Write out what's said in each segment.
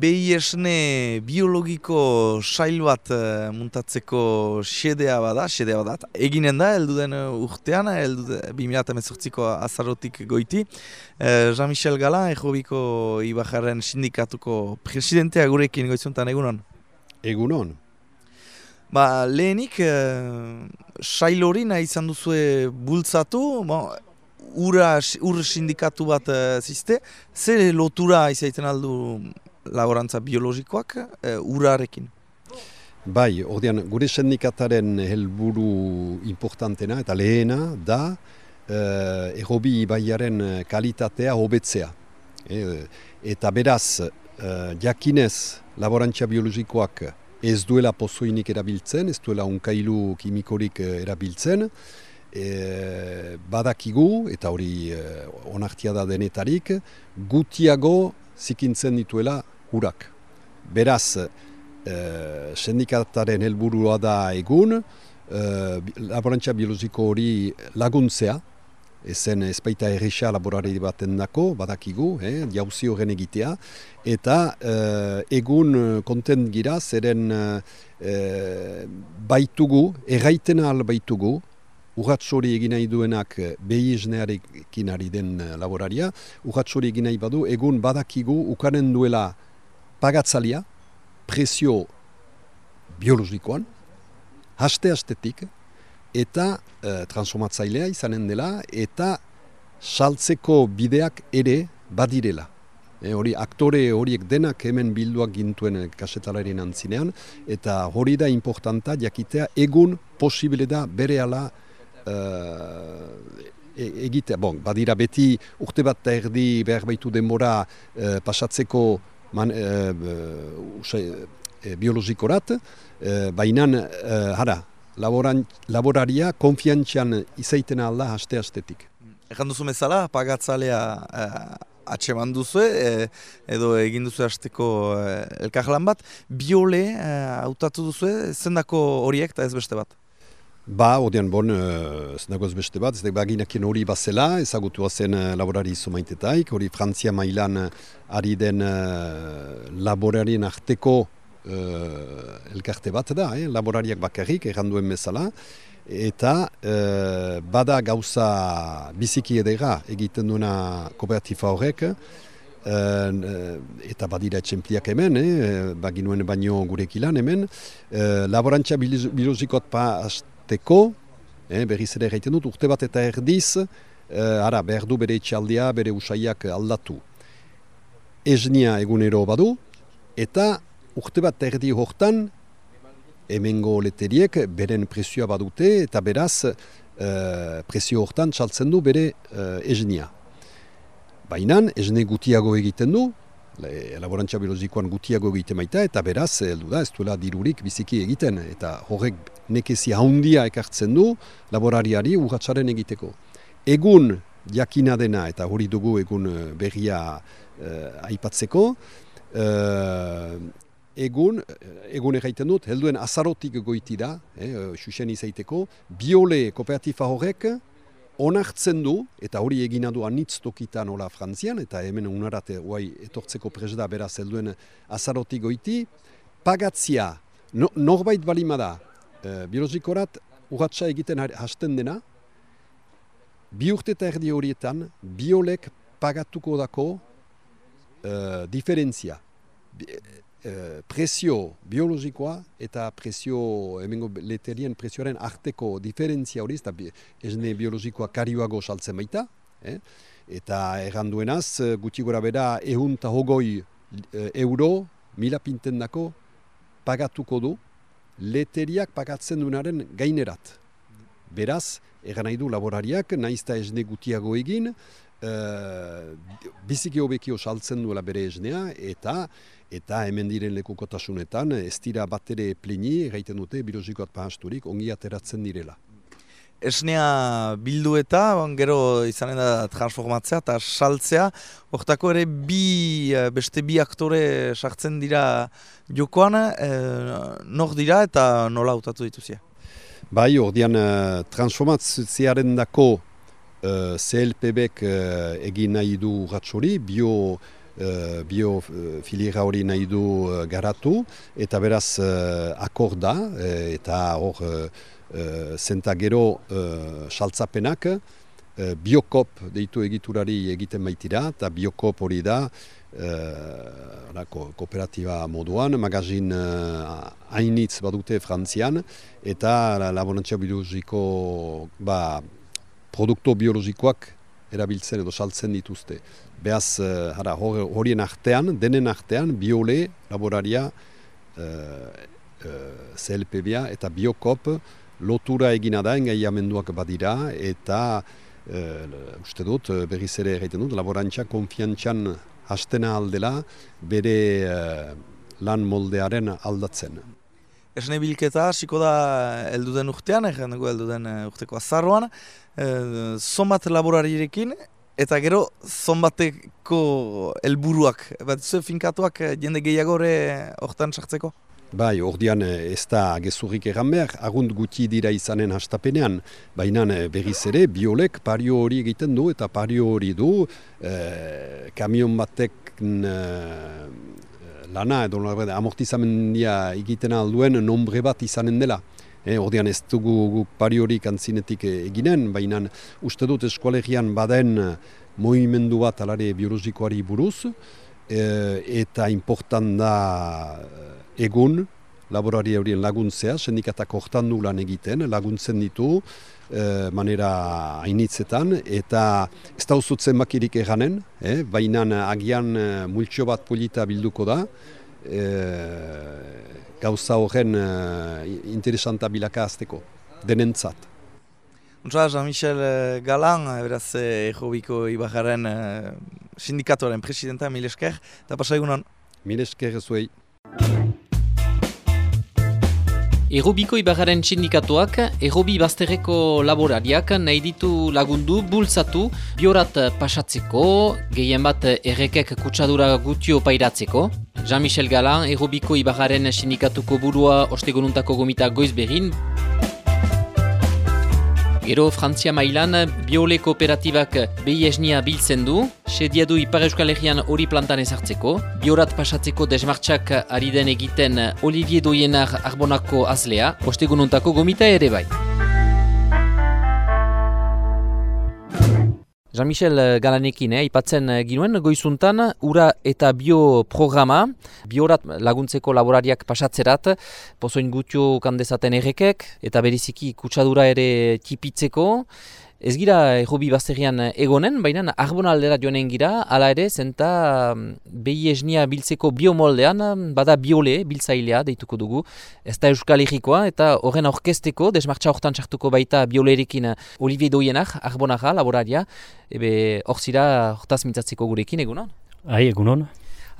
behi esne biologiko sail bat uh, muntatzeko xedea bada, xedea bada, eginen da, heldu den urtean, heldu den 2018ko azarotik goiti. Uh, Jean-Michel Gala, ejobiko Ibajarren sindikatuko presidentea gurekin goizuntan egunon? Egunon. Ba, lehenik, uh, sail hori nahi izan duzue bultzatu, ba, ura, ur sindikatu bat uh, ziste, zer lotura izaiten aldu laborantza biologikoak uh, urarekin? Bai, ordean, gure sindikataren helburu importantena eta lehena da uh, errobi baiaren kalitatea hobetzea. E, eta beraz, uh, jakinez laborantza biologikoak ez duela pozoinik erabiltzen, ez duela unkailu kimikorik erabiltzen, e, badakigu, eta hori e, onartia da denetarik, gutiago zikintzen dituela hurak. Beraz, e, sendikataren helburua da egun, e, laborantza biologiko hori laguntzea, ezen ezpaita erresa laborari baten dako, badakigu, eh, jauzi horren egitea, eta eh, egun kontent gira, zeren eh, baitugu, erraiten ahal baitugu, urratsori egin nahi duenak eh, behi esnearekin ari den eh, laboraria, urratsori egin nahi badu, egun badakigu ukanen duela pagatzalia, presio biologikoan, haste-hastetik, eta e, transformatzailea izanen dela, eta saltzeko bideak ere badirela. hori aktore horiek denak hemen bilduak gintuen kasetalaren antzinean, eta hori da importanta jakitea egun posible da bere ala uh, egitea, bon, badira beti urte bat erdi behar baitu denbora uh, pasatzeko man, uh, biologikorat, uh, baina uh, hara, laboran, laboraria konfiantzian izaiten alda haste-hastetik. Egan duzu mezala, pagatzalea uh, atseman duzu, edo egin duzu hasteko uh, elkarlan bat, biole hautatu uh, duzu, zendako horiek eta ez beste bat? Ba, odian bon, uh, ez nagoz beste bat, ez baginakien hori bazela, ezagutu zen uh, laborari izumaintetaik, hori Frantzia mailan uh, ari den uh, laborarien arteko uh, elkarte bat da, eh? laborariak bakarrik, erranduen bezala, eta uh, bada gauza biziki edera egiten duena kooperatifa horrek, Uh, eta badira etxempliak hemen, eh, baginuen baino gurek ilan hemen, uh, laborantza bilozikot pa izateko, eh, berriz ere egiten dut, urte bat eta erdiz, eh, ara, behar du bere itxaldia, bere usaiak aldatu. Eznia egunero badu, eta urte bat erdi hortan, hemengo leteriek beren presioa badute, eta beraz, eh, presio hortan txaltzen du bere eh, eznia. Baina, ezne gutiago egiten du, elaborantza biologikoan gutiago egiten maita, eta beraz, heldu da, ez duela dirurik biziki egiten, eta horrek nekezi haundia ekartzen du laborariari urratsaren egiteko. Egun jakina dena, eta hori dugu egun eh, berria uh, aipatzeko, uh, egun, egun erraiten dut, helduen azarotik goiti da, eh, xuxen izaiteko, biole kooperatifa horrek, onartzen du, eta hori egina du anitz tokitan hola frantzian, eta hemen unarate guai etortzeko presda beraz helduen azarotik goiti, pagatzia, no, norbait balima da, e, biologikorat urratxa egiten hasten dena, bi urte eta erdi horietan, biolek pagatuko dako e, diferentzia. Eh, presio biologikoa eta presio, emengo leterien presioaren arteko diferentzia hori, eta esne biologikoa karioago saltzen baita, eh? eta erranduenaz, gutxi gora bera, ehun eta hogoi eh, euro, mila pinten dako, pagatuko du, leteriak pagatzen duenaren gainerat. Beraz, eran nahi du laborariak, naizta esne gutiago egin, uh, biziki hobekio saltzen duela bere esnea, eta eta hemen diren lekukotasunetan ez dira bat ere plini, gaiten dute, biologikoat pahasturik, ongi ateratzen direla. Esnea bildu eta, gero izanen da transformatzea eta saltzea, hortako ere bi, eh, beste bi aktore sartzen dira jokoan, eh, nor dira eta nola hautatu dituzia? Bai, ordean uh, transformatzearen dako uh, CLPBek uh, egin nahi du ratsori, bio uh, biofiliera hori nahi du garatu, eta beraz uh, akorda, eta hor uh, zenta gero saltzapenak, uh, biokop deitu egiturari egiten baitira, eta biokop hori da, uh, kooperatiba moduan, magazin hainitz badute frantzian, eta laborantzia biologiko ba, produkto biologikoak erabiltzen edo saltzen dituzte. Beaz, uh, horien artean, denen artean, biole, laboraria, uh, uh, eta biokop lotura egina da, engaiamenduak badira, eta uh, uste dut, berriz ere egiten dut, laborantza konfiantzan hastena aldela bere uh, lan moldearen aldatzen. Esne bilketa, hasiko da elduden urtean, egen dugu elduden urteko azarroan, e, zonbat laborarirekin, eta gero zonbateko helburuak, bat zuen finkatuak jende gehiagore hortan sartzeko? Bai, ordian eh, ez da gezurrik egan behar, agund guti dira izanen hastapenean, baina eh, berriz ere, biolek pario hori egiten du, eta pario hori du, eh, kamion batek eh, lana, edo amortizamendia egiten alduen nombre bat izanen dela. Eh, ordian ez dugu pario hori kantzinetik eginen, baina uste dut eskualegian baden movimendu bat alare biologikoari buruz, eh, eta important da egun laborari horien laguntzea, sendikatak hortan du lan egiten, laguntzen ditu e, manera hainitzetan, eta ez da usutzen makirik eganen, eh? baina agian e, multxo bat polita bilduko da, e, gauza horren e, interesanta bilaka azteko, denentzat. Untsa, Jean-Michel Galan, beraz, Ejobiko Ibajaren sindikatuaren presidenta, mil esker, eta pasa egunon? Mil esker zuei. Errobiko Ibarraren sindikatuak, errobi bazterreko laborariak nahi ditu lagundu, bultzatu, biorat pasatzeko, gehien bat errekek kutsadura gutio pairatzeko. Jean-Michel Galan, errobiko Ibarraren sindikatuko burua ostegonuntako gomita goiz behin. Gero Frantzia mailan biole kooperatibak behi esnia biltzen du, sedia du Ipar Euskal Herrian hori plantan ezartzeko, biorat pasatzeko desmartxak ari den egiten Olivier Doienar Arbonako azlea, ostegununtako gomita ere bai. Jean-Michel eh, Galanekin, eh, ipatzen eh, ginuen, goizuntan, ura eta bio programa, biorat laguntzeko laborariak pasatzerat, pozoin gutio kandezaten errekek, eta beriziki kutsadura ere tipitzeko, Ez gira errobi bazterian egonen, baina arbon aldera joanen gira, ala ere, zenta mm, behi esnia biltzeko biomoldean, bada biole, biltzailea, deituko dugu, ez da euskal errikoa, eta horren orkesteko, desmartza hortan sartuko baita biolerikin Olivier Doienak, arbonara, laboraria, ebe hor zira hortaz mintzatzeko gurekin, egunon? Hai, egunon.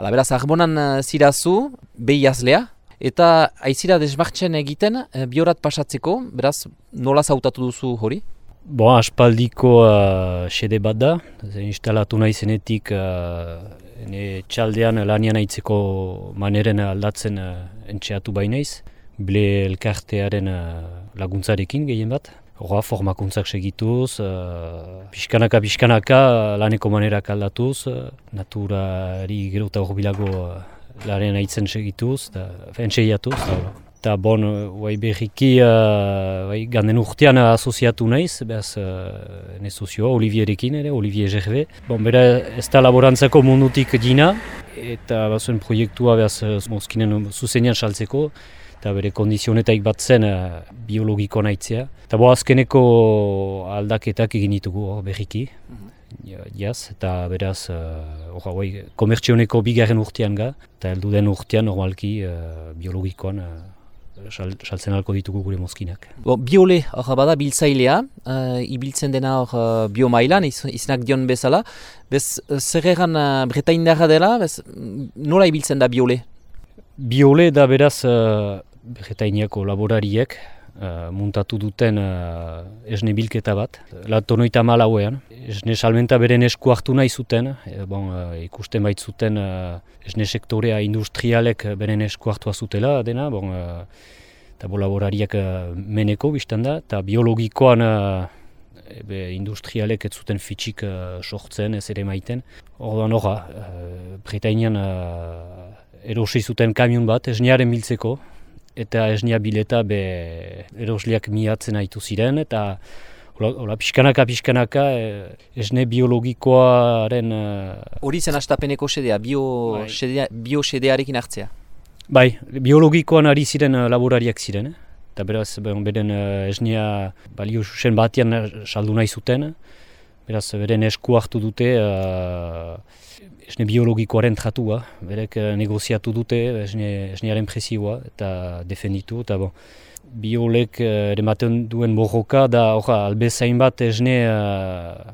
Ala beraz, arbonan eh, zirazu, behi azlea, eta aizira desmartzen egiten, eh, biorat pasatzeko, beraz, nola zautatu duzu hori? Bo, aspaldiko uh, xede bat da, instalatu nahi zenetik uh, txaldean lanian aitzeko maneren aldatzen uh, entxeatu bainaiz, ble elkartearen uh, laguntzarekin gehien bat. Horra, formakuntzak segituz, uh, pixkanaka pixkanaka laneko manerak aldatuz, uh, naturari gero eta horbilago uh, laren aitzen segituz, entxeiatuz. Eta bon, bai berriki, uh, bai, ganden urtean asoziatu naiz, behaz, uh, ne sozioa, Olivierekin ere, Olivier Gerbe. Bon, bera, ez da laborantzako mundutik dina, eta bazuen proiektua behaz, mozkinen zuzenean saltzeko, eta bere kondizionetaik bat zen uh, biologiko nahitzea. Eta bo, azkeneko aldaketak egin ditugu oh, berriki, mm eta beraz, uh, bai, komertzioneko bigarren urtean ga, eta heldu den urtean normalki uh, biologikoan saltzen alko ditugu gure mozkinak. Bo, biole hor bada biltzailea, uh, ibiltzen dena hor uh, biomailan, iz, iznak dion bezala. Bez, zer egan uh, bretaindarra dela, bez, nola ibiltzen da biole? Biole da beraz uh, bretainiako laborariek uh, muntatu duten uh, esne bilketa bat. Latonoita malauean. Esne salmenta beren esku hartu nahi zuten, e, bon, uh, ikusten baitzuten uh, esne sektorea industrialek beren esku hartua zutela dena, bon, uh, eta bo laborariak uh, meneko biztan da, eta biologikoan uh, ebe industrialek ez zuten fitxik uh, sortzen, ez ere maiten. Orduan horra, uh, Bretainian uh, erosi zuten kamion bat, esniaren biltzeko, eta esnia bileta be erosliak miatzen haitu ziren, eta Ola, pixkanaka, pixkanaka, esne biologikoaren... Hori zen astapeneko sedea, bio, bai. sedea, bio sedearekin hartzea? Bai, biologikoan ari ziren laborariak ziren. Eh? eta beraz beren esnea balio zen batean saldu nahi zuten, beraz beren esku hartu dute uh, esne biologikoaren tratua, berek uh, negoziatu dute esne, esnearen presioa eta defenditu, eta bon, biolek uh, ere duen borroka da orra, albezain bat esne uh,